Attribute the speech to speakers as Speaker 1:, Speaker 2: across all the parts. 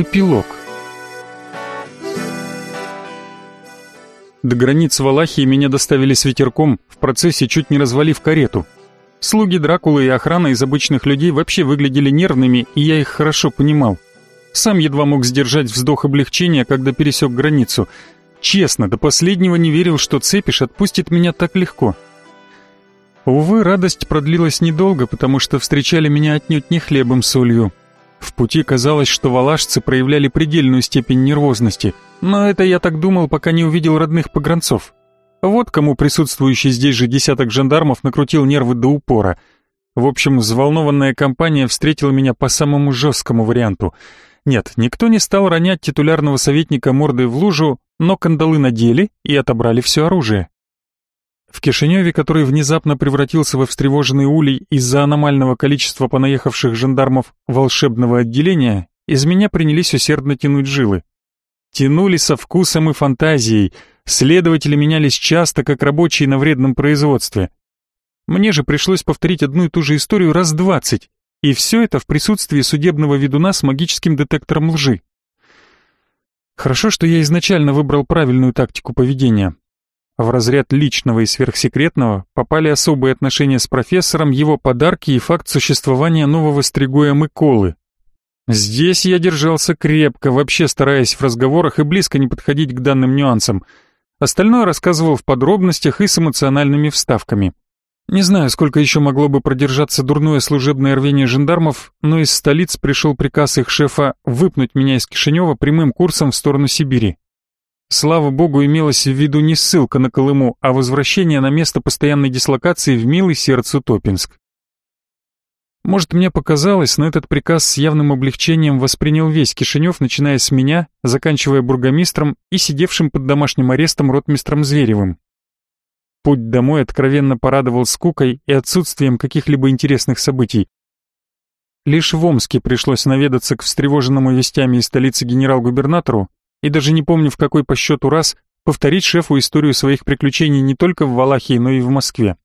Speaker 1: Эпилог До границ Валахии меня доставили с ветерком, в процессе чуть не развалив карету. Слуги Дракулы и охрана из обычных людей вообще выглядели нервными, и я их хорошо понимал. Сам едва мог сдержать вздох облегчения, когда пересек границу. Честно, до последнего не верил, что Цепиш отпустит меня так легко. Увы, радость продлилась недолго, потому что встречали меня отнюдь не хлебом с солью. В пути казалось, что валашцы проявляли предельную степень нервозности, но это я так думал, пока не увидел родных погранцов. Вот кому присутствующий здесь же десяток жандармов накрутил нервы до упора. В общем, взволнованная компания встретила меня по самому жесткому варианту. Нет, никто не стал ронять титулярного советника мордой в лужу, но кандалы надели и отобрали все оружие. В Кишиневе, который внезапно превратился во встревоженный улей из-за аномального количества понаехавших жандармов волшебного отделения, из меня принялись усердно тянуть жилы. Тянули со вкусом и фантазией, следователи менялись часто, как рабочие на вредном производстве. Мне же пришлось повторить одну и ту же историю раз двадцать, и все это в присутствии судебного ведуна с магическим детектором лжи. Хорошо, что я изначально выбрал правильную тактику поведения. В разряд личного и сверхсекретного попали особые отношения с профессором, его подарки и факт существования нового стригоя Миколы. Здесь я держался крепко, вообще стараясь в разговорах и близко не подходить к данным нюансам. Остальное рассказывал в подробностях и с эмоциональными вставками. Не знаю, сколько еще могло бы продержаться дурное служебное рвение жандармов, но из столиц пришел приказ их шефа выпнуть меня из Кишинева прямым курсом в сторону Сибири. Слава богу, имелась в виду не ссылка на Колыму, а возвращение на место постоянной дислокации в милый сердцу Топинск. Может, мне показалось, но этот приказ с явным облегчением воспринял весь Кишинев, начиная с меня, заканчивая бургомистром и сидевшим под домашним арестом ротмистром Зверевым. Путь домой откровенно порадовал скукой и отсутствием каких-либо интересных событий. Лишь в Омске пришлось наведаться к встревоженному вестями из столицы генерал-губернатору, и даже не помню в какой по счету раз, повторить шефу историю своих приключений не только в Валахии, но и в Москве.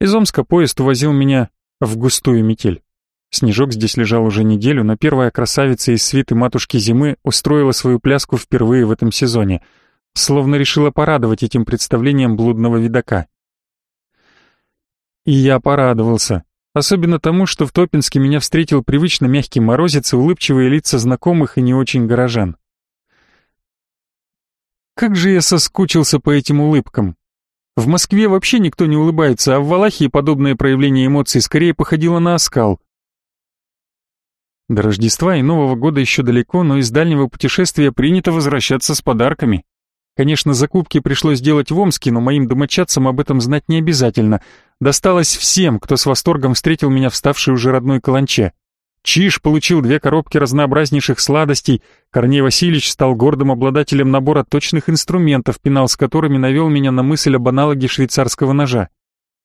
Speaker 1: Из Омска поезд увозил меня в густую метель. Снежок здесь лежал уже неделю, но первая красавица из свиты матушки зимы устроила свою пляску впервые в этом сезоне, словно решила порадовать этим представлением блудного видака. И я порадовался, особенно тому, что в Топинске меня встретил привычно мягкий морозец и улыбчивые лица знакомых и не очень горожан. Как же я соскучился по этим улыбкам. В Москве вообще никто не улыбается, а в Валахии подобное проявление эмоций скорее походило на оскал. До Рождества и Нового года еще далеко, но из дальнего путешествия принято возвращаться с подарками. Конечно, закупки пришлось делать в Омске, но моим домочадцам об этом знать не обязательно. Досталось всем, кто с восторгом встретил меня вставшей уже родной каланче. Чиж получил две коробки разнообразнейших сладостей, Корней Васильевич стал гордым обладателем набора точных инструментов, пенал с которыми навел меня на мысль об аналоге швейцарского ножа.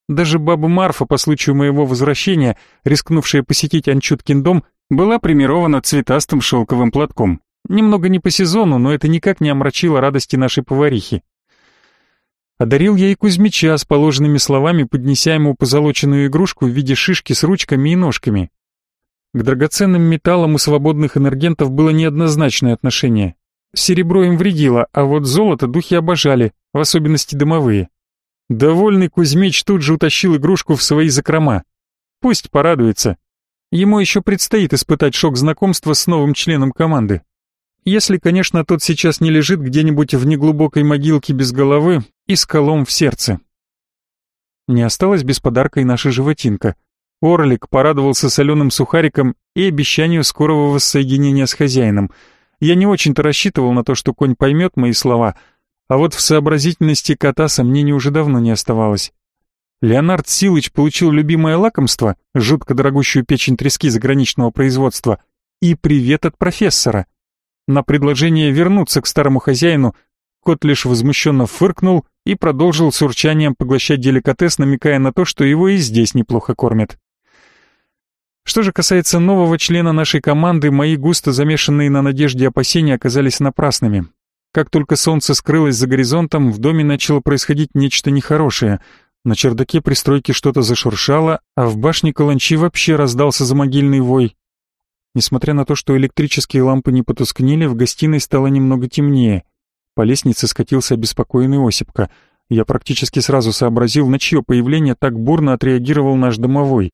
Speaker 1: Даже баба Марфа по случаю моего возвращения, рискнувшая посетить Анчуткин дом, была примирована цветастым шелковым платком. Немного не по сезону, но это никак не омрачило радости нашей поварихи. Одарил я и Кузьмича с положенными словами, поднеся ему позолоченную игрушку в виде шишки с ручками и ножками. К драгоценным металлам у свободных энергентов было неоднозначное отношение. Серебро им вредило, а вот золото духи обожали, в особенности дымовые. Довольный Кузьмич тут же утащил игрушку в свои закрома. Пусть порадуется. Ему еще предстоит испытать шок знакомства с новым членом команды. Если, конечно, тот сейчас не лежит где-нибудь в неглубокой могилке без головы и с колом в сердце. Не осталось без подарка и наша животинка. Орлик порадовался соленым сухариком и обещанию скорого воссоединения с хозяином. Я не очень-то рассчитывал на то, что конь поймет мои слова, а вот в сообразительности кота сомнений уже давно не оставалось. Леонард Силыч получил любимое лакомство, жутко дорогущую печень трески заграничного производства, и привет от профессора — на предложение вернуться к старому хозяину кот лишь возмущенно фыркнул и продолжил с урчанием поглощать деликатес, намекая на то, что его и здесь неплохо кормят. Что же касается нового члена нашей команды, мои густо замешанные на надежде опасения оказались напрасными. Как только солнце скрылось за горизонтом, в доме начало происходить нечто нехорошее. На чердаке пристройки что-то зашуршало, а в башне каланчи вообще раздался замогильный вой. Несмотря на то, что электрические лампы не потускнели, в гостиной стало немного темнее. По лестнице скатился обеспокоенный Осипка. Я практически сразу сообразил, на чье появление так бурно отреагировал наш домовой.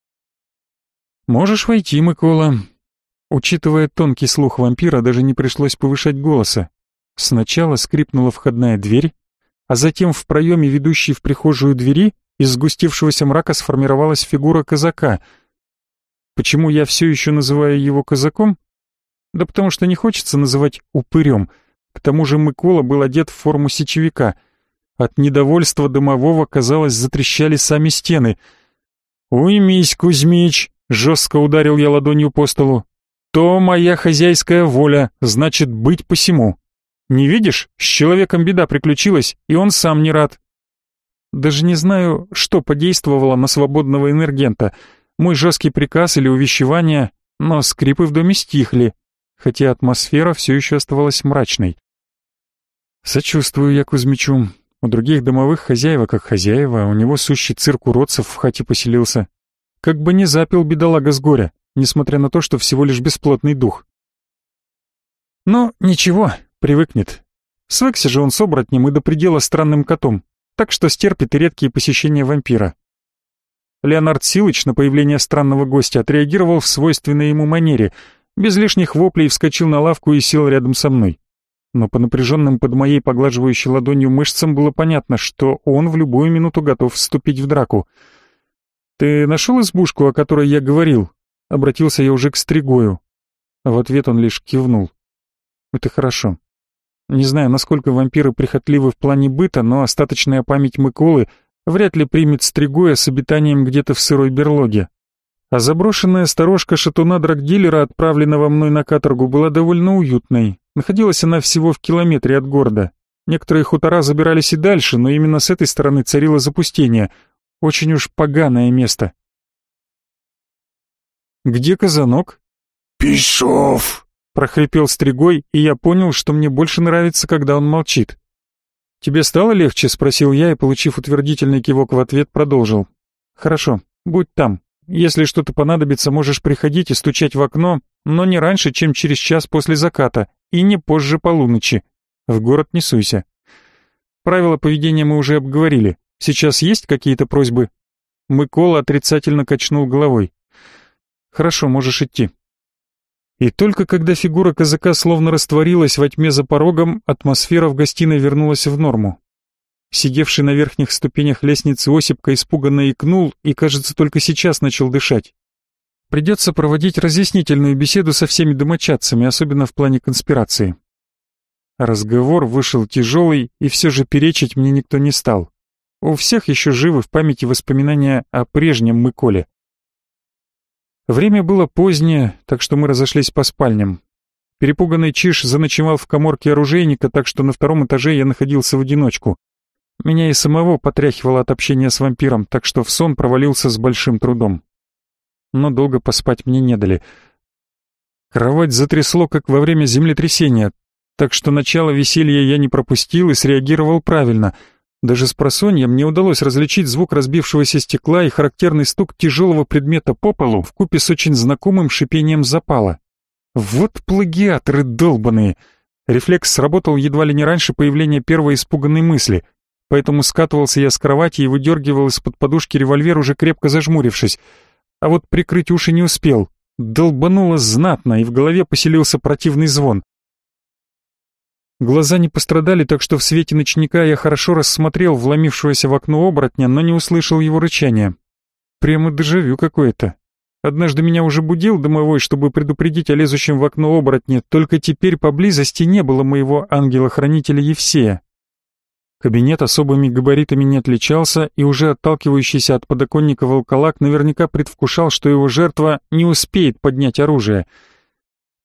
Speaker 1: «Можешь войти, Микола». Учитывая тонкий слух вампира, даже не пришлось повышать голоса. Сначала скрипнула входная дверь, а затем в проеме, ведущей в прихожую двери, из сгустившегося мрака сформировалась фигура казака. Почему я все еще называю его казаком? Да потому что не хочется называть упырем. К тому же Микола был одет в форму сечевика. От недовольства домового, казалось, затрещали сами стены. «Уймись, Кузьмич!» — жестко ударил я ладонью по столу. «То моя хозяйская воля, значит, быть посему. Не видишь, с человеком беда приключилась, и он сам не рад. Даже не знаю, что подействовало на свободного энергента. Мой жесткий приказ или увещевание, но скрипы в доме стихли, хотя атмосфера все еще оставалась мрачной. Сочувствую я Кузьмичу. У других домовых хозяева как хозяева, у него сущий цирк уродцев в хате поселился. Как бы не запил бедолага с горя, несмотря на то, что всего лишь бесплотный дух. Но ничего, привыкнет. Свыкся же он с оборотнем и до предела странным котом, так что стерпит и редкие посещения вампира. Леонард Силыч на появление странного гостя отреагировал в свойственной ему манере, без лишних воплей вскочил на лавку и сел рядом со мной. Но по напряженным под моей поглаживающей ладонью мышцам было понятно, что он в любую минуту готов вступить в драку. «Ты нашел избушку, о которой я говорил?» Обратился я уже к Стригою. А в ответ он лишь кивнул. «Это хорошо. Не знаю, насколько вампиры прихотливы в плане быта, но остаточная память Миколы вряд ли примет Стригоя с обитанием где-то в сырой берлоге. А заброшенная сторожка шатуна драгдилера, отправленного мной на каторгу, была довольно уютной. Находилась она всего в километре от города. Некоторые хутора забирались и дальше, но именно с этой стороны царило запустение. Очень уж поганое место. «Где казанок?»
Speaker 2: «Пешов!»
Speaker 1: прохрипел Стригой, и я понял, что мне больше нравится, когда он молчит. «Тебе стало легче?» — спросил я и, получив утвердительный кивок в ответ, продолжил. «Хорошо, будь там. Если что-то понадобится, можешь приходить и стучать в окно, но не раньше, чем через час после заката, и не позже полуночи. В город не суйся. Правила поведения мы уже обговорили. Сейчас есть какие-то просьбы?» Микола отрицательно качнул головой. «Хорошо, можешь идти. И только когда фигура казака словно растворилась во тьме за порогом, атмосфера в гостиной вернулась в норму. Сидевший на верхних ступенях лестницы Осипка испуганно икнул и, кажется, только сейчас начал дышать. Придется проводить разъяснительную беседу со всеми домочадцами, особенно в плане конспирации. Разговор вышел тяжелый, и все же перечить мне никто не стал. У всех еще живы в памяти воспоминания о прежнем Мыколе. Время было позднее, так что мы разошлись по спальням. Перепуганный Чиш заночевал в коморке оружейника, так что на втором этаже я находился в одиночку. Меня и самого потряхивало от общения с вампиром, так что в сон провалился с большим трудом. Но долго поспать мне не дали. Кровать затрясло, как во время землетрясения, так что начало веселья я не пропустил и среагировал правильно — даже с просонья мне удалось различить звук разбившегося стекла и характерный стук тяжелого предмета по полу вкупе с очень знакомым шипением запала. Вот плагиаторы долбаные! Рефлекс сработал едва ли не раньше появления первой испуганной мысли, поэтому скатывался я с кровати и выдергивал из-под подушки револьвер, уже крепко зажмурившись. А вот прикрыть уши не успел. Долбануло знатно, и в голове поселился противный звон. Глаза не пострадали, так что в свете ночника я хорошо рассмотрел вломившегося в окно оборотня, но не услышал его рычания. Прямо дежавю какое-то. Однажды меня уже будил домовой, чтобы предупредить о лезущем в окно оборотне, только теперь поблизости не было моего ангела-хранителя Евсея. Кабинет особыми габаритами не отличался, и уже отталкивающийся от подоконника волколак наверняка предвкушал, что его жертва не успеет поднять оружие.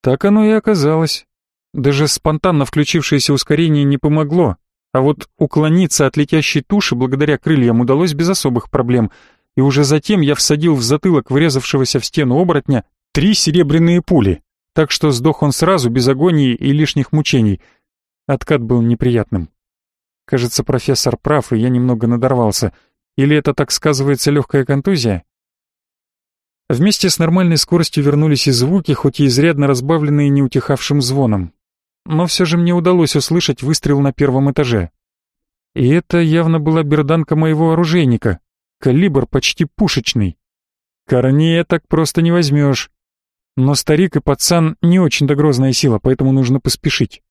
Speaker 1: Так оно и оказалось. Даже спонтанно включившееся ускорение не помогло, а вот уклониться от летящей туши благодаря крыльям удалось без особых проблем, и уже затем я всадил в затылок врезавшегося в стену оборотня три серебряные пули, так что сдох он сразу, без агонии и лишних мучений. Откат был неприятным. Кажется, профессор прав, и я немного надорвался. Или это так сказывается легкая контузия? Вместе с нормальной скоростью вернулись и звуки, хоть и изрядно разбавленные неутихавшим звоном. Но все же мне удалось услышать выстрел на первом этаже. И это явно была берданка моего оружейника. Калибр почти пушечный. Корнея так просто не возьмешь. Но старик и пацан не очень-то грозная сила, поэтому нужно поспешить.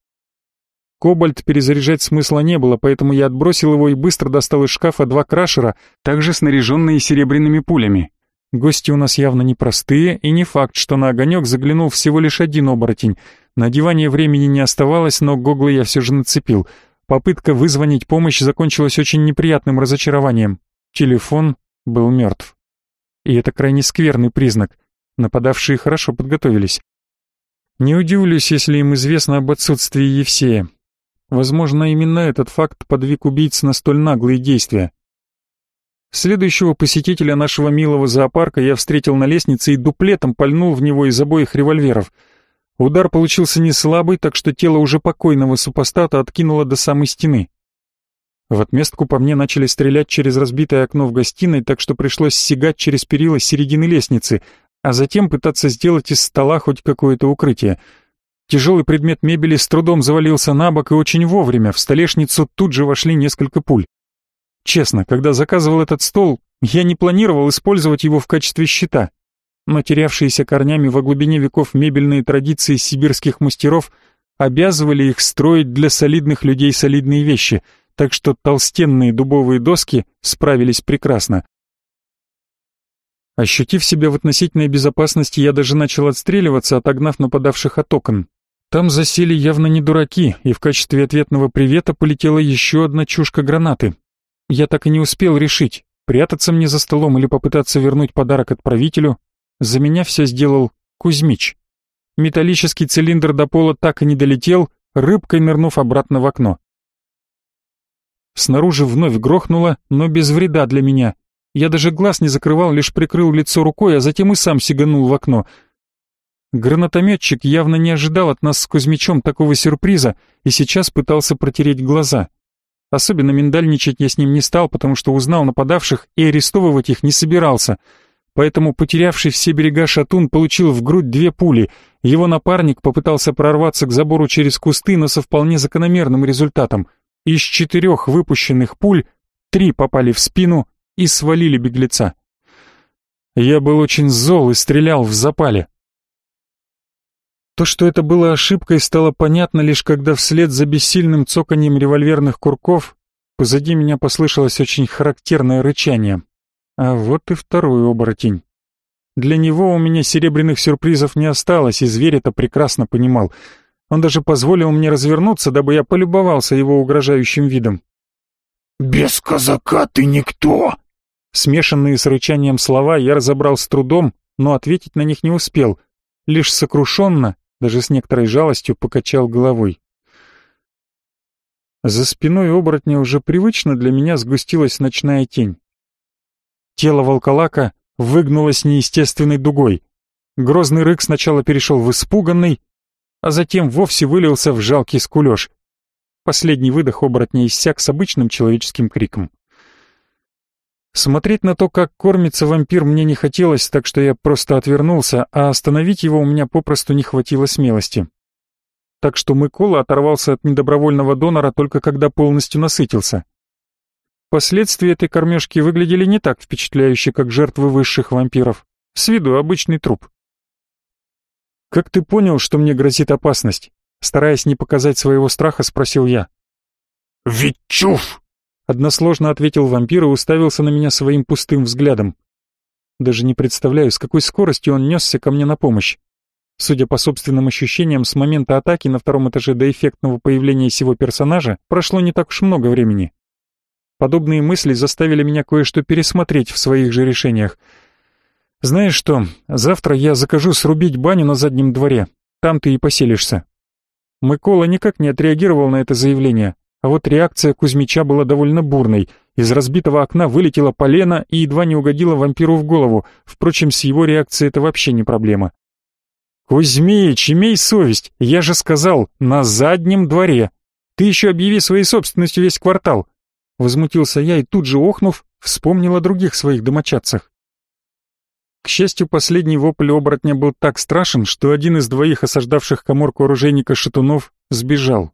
Speaker 1: Кобальт перезаряжать смысла не было, поэтому я отбросил его и быстро достал из шкафа два крашера, также снаряженные серебряными пулями. Гости у нас явно непростые, и не факт, что на огонек заглянул всего лишь один оборотень. На времени не оставалось, но гоглы я все же нацепил. Попытка вызвонить помощь закончилась очень неприятным разочарованием. Телефон был мертв. И это крайне скверный признак. Нападавшие хорошо подготовились. Не удивлюсь, если им известно об отсутствии Евсея. Возможно, именно этот факт подвиг убийц на столь наглые действия. Следующего посетителя нашего милого зоопарка я встретил на лестнице и дуплетом пальнул в него из обоих револьверов. Удар получился не слабый, так что тело уже покойного супостата откинуло до самой стены. В отместку по мне начали стрелять через разбитое окно в гостиной, так что пришлось сигать через перила середины лестницы, а затем пытаться сделать из стола хоть какое-то укрытие — Тяжелый предмет мебели с трудом завалился на бок и очень вовремя, в столешницу тут же вошли несколько пуль. Честно, когда заказывал этот стол, я не планировал использовать его в качестве щита. Но терявшиеся корнями во глубине веков мебельные традиции сибирских мастеров обязывали их строить для солидных людей солидные вещи, так что толстенные дубовые доски справились прекрасно. Ощутив себя в относительной безопасности, я даже начал отстреливаться, отогнав нападавших от окон. Там засели явно не дураки, и в качестве ответного привета полетела еще одна чушка гранаты. Я так и не успел решить, прятаться мне за столом или попытаться вернуть подарок отправителю. За меня все сделал Кузьмич. Металлический цилиндр до пола так и не долетел, рыбкой нырнув обратно в окно. Снаружи вновь грохнуло, но без вреда для меня. Я даже глаз не закрывал, лишь прикрыл лицо рукой, а затем и сам сиганул в окно — Гранатометчик явно не ожидал от нас с Кузьмичом такого сюрприза и сейчас пытался протереть глаза. Особенно миндальничать я с ним не стал, потому что узнал нападавших и арестовывать их не собирался. Поэтому потерявший все берега шатун получил в грудь две пули. Его напарник попытался прорваться к забору через кусты, но со вполне закономерным результатом. Из четырех выпущенных пуль три попали в спину и свалили беглеца. Я был очень зол и стрелял в запале. То, что это было ошибкой, стало понятно лишь когда вслед за бессильным цоканьем револьверных курков позади меня послышалось очень характерное рычание. А вот и второй оборотень. Для него у меня серебряных сюрпризов не осталось, и зверь это прекрасно понимал. Он даже позволил мне развернуться, дабы я полюбовался его угрожающим видом.
Speaker 2: «Без казака ты никто!»
Speaker 1: Смешанные с рычанием слова я разобрал с трудом, но ответить на них не успел. Лишь сокрушенно даже с некоторой жалостью покачал головой. За спиной оборотня уже привычно для меня сгустилась ночная тень. Тело волколака выгнулось неестественной дугой. Грозный рык сначала перешел в испуганный, а затем вовсе вылился в жалкий скулеж. Последний выдох оборотня иссяк с обычным человеческим криком. Смотреть на то, как кормится вампир, мне не хотелось, так что я просто отвернулся, а остановить его у меня попросту не хватило смелости. Так что Микола оторвался от недобровольного донора только когда полностью насытился. Последствия этой кормежки выглядели не так впечатляюще, как жертвы высших вампиров. С виду обычный труп. «Как ты понял, что мне грозит опасность?» Стараясь не показать своего страха, спросил я.
Speaker 2: «Ведь чуф!»
Speaker 1: Односложно ответил вампир и уставился на меня своим пустым взглядом. Даже не представляю, с какой скоростью он несся ко мне на помощь. Судя по собственным ощущениям, с момента атаки на втором этаже до эффектного появления сего персонажа прошло не так уж много времени. Подобные мысли заставили меня кое-что пересмотреть в своих же решениях. «Знаешь что, завтра я закажу срубить баню на заднем дворе. Там ты и поселишься». Микола никак не отреагировал на это заявление, а вот реакция Кузьмича была довольно бурной. Из разбитого окна вылетела полено и едва не угодила вампиру в голову. Впрочем, с его реакцией это вообще не проблема. «Кузьмич, имей совесть! Я же сказал, на заднем дворе! Ты еще объяви своей собственностью весь квартал!» Возмутился я и тут же, охнув, вспомнил о других своих домочадцах. К счастью, последний вопль оборотня был так страшен, что один из двоих осаждавших коморку оружейника Шатунов сбежал.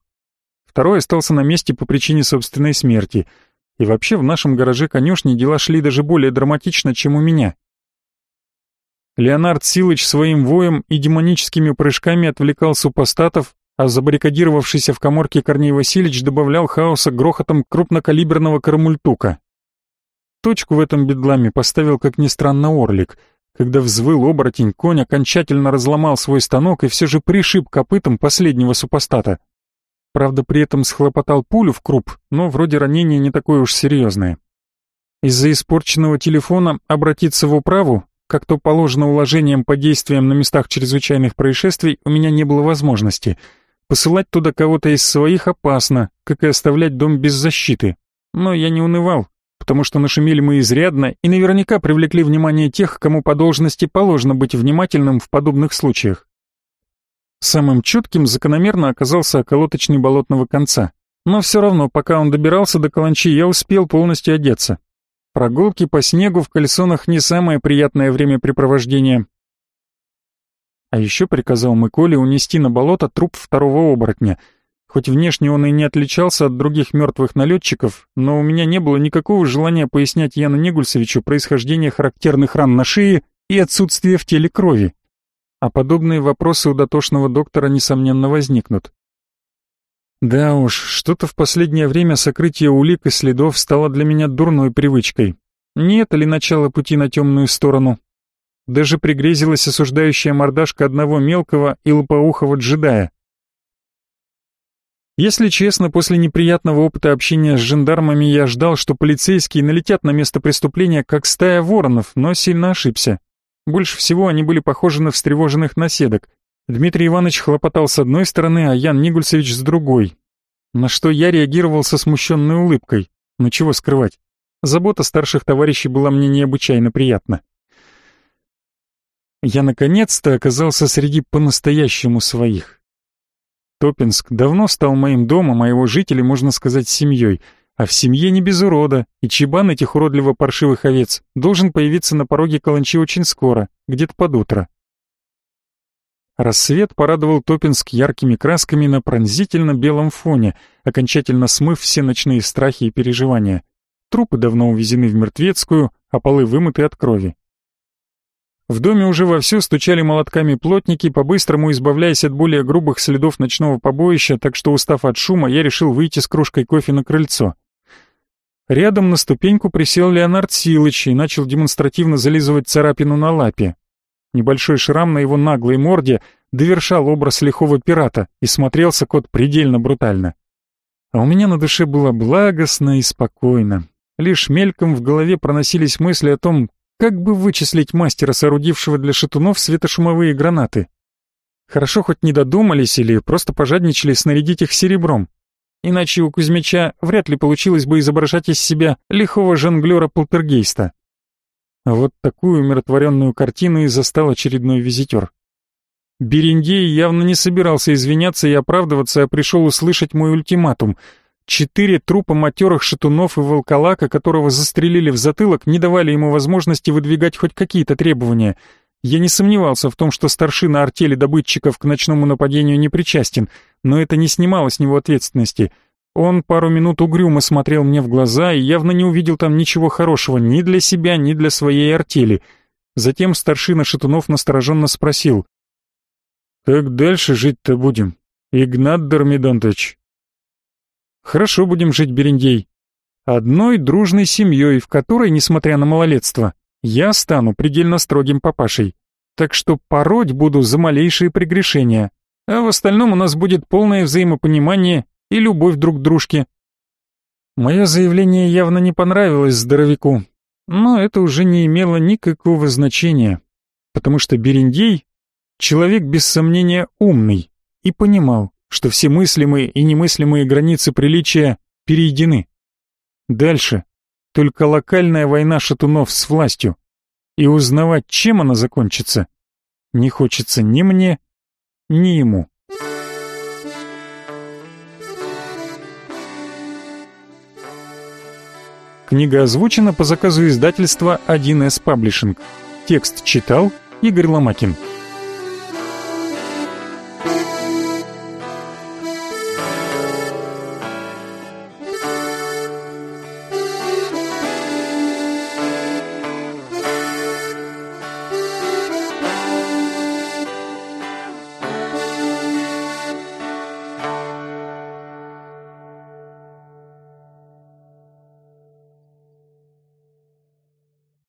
Speaker 1: Второй остался на месте по причине собственной смерти. И вообще в нашем гараже конюшни дела шли даже более драматично, чем у меня. Леонард Силыч своим воем и демоническими прыжками отвлекал супостатов, а забаррикадировавшийся в коморке Корней Васильевич добавлял хаоса грохотом крупнокалиберного карамультука. Точку в этом бедламе поставил, как ни странно, Орлик. Когда взвыл оборотень, конь окончательно разломал свой станок и все же пришиб копытом последнего супостата. Правда, при этом схлопотал пулю в круп, но вроде ранение не такое уж серьезное. Из-за испорченного телефона обратиться в управу, как то положено уложением по действиям на местах чрезвычайных происшествий, у меня не было возможности. Посылать туда кого-то из своих опасно, как и оставлять дом без защиты. Но я не унывал, потому что нашумели мы изрядно и наверняка привлекли внимание тех, кому по должности положено быть внимательным в подобных случаях. Самым чутким закономерно оказался околоточный болотного конца. Но все равно, пока он добирался до каланчи, я успел полностью одеться. Прогулки по снегу в кальсонах не самое приятное времяпрепровождение. А еще приказал Миколе унести на болото труп второго оборотня — Хоть внешне он и не отличался от других мертвых налетчиков, но у меня не было никакого желания пояснять Яну Негульсовичу происхождение характерных ран на шее и отсутствие в теле крови. А подобные вопросы у дотошного доктора, несомненно, возникнут. Да уж, что-то в последнее время сокрытие улик и следов стало для меня дурной привычкой. Не это ли начало пути на темную сторону? Даже пригрезилась осуждающая мордашка одного мелкого и лопоухого джедая. Если честно, после неприятного опыта общения с жандармами я ждал, что полицейские налетят на место преступления, как стая воронов, но сильно ошибся. Больше всего они были похожи на встревоженных наседок. Дмитрий Иванович хлопотал с одной стороны, а Ян Нигульцевич с другой. На что я реагировал со смущенной улыбкой. Ну чего скрывать. Забота старших товарищей была мне необычайно приятна. Я наконец-то оказался среди по-настоящему своих. Топинск давно стал моим домом, а его жители, можно сказать, семьей. А в семье не без урода, и чебан этих уродливо-паршивых овец должен появиться на пороге каланчи очень скоро, где-то под утро. Рассвет порадовал Топинск яркими красками на пронзительно белом фоне, окончательно смыв все ночные страхи и переживания. Трупы давно увезены в мертвецкую, а полы вымыты от крови. В доме уже вовсю стучали молотками плотники, по-быстрому избавляясь от более грубых следов ночного побоища, так что, устав от шума, я решил выйти с кружкой кофе на крыльцо. Рядом на ступеньку присел Леонард Силыч и начал демонстративно зализывать царапину на лапе. Небольшой шрам на его наглой морде довершал образ лихого пирата, и смотрелся кот предельно брутально. А у меня на душе было благостно и спокойно. Лишь мельком в голове проносились мысли о том, как бы вычислить мастера, соорудившего для шатунов светошумовые гранаты? Хорошо хоть не додумались или просто пожадничали снарядить их серебром. Иначе у Кузьмича вряд ли получилось бы изображать из себя лихого жонглера-полтергейста. А вот такую умиротворенную картину и застал очередной визитер. Берендей явно не собирался извиняться и оправдываться, а пришел услышать мой ультиматум — Четыре трупа матерых шатунов и волколака, которого застрелили в затылок, не давали ему возможности выдвигать хоть какие-то требования. Я не сомневался в том, что старшина артели добытчиков к ночному нападению не причастен, но это не снимало с него ответственности. Он пару минут угрюмо смотрел мне в глаза и явно не увидел там ничего хорошего ни для себя, ни для своей артели. Затем старшина Шатунов настороженно спросил. «Как дальше жить-то будем, Игнат Дормидонтович?» Хорошо будем жить, Берендей. Одной дружной семьей, в которой, несмотря на малолетство, я стану предельно строгим папашей. Так что пороть буду за малейшие прегрешения. А в остальном у нас будет полное взаимопонимание и любовь друг к дружке. Мое заявление явно не понравилось здоровяку, но это уже не имело никакого значения, потому что Берендей — человек без сомнения умный и понимал, что все мыслимые и немыслимые границы приличия перейдены. Дальше только локальная война шатунов с властью. И узнавать, чем она закончится, не хочется ни мне, ни ему. Книга озвучена по заказу издательства 1С Publishing. Текст читал Игорь Ломакин.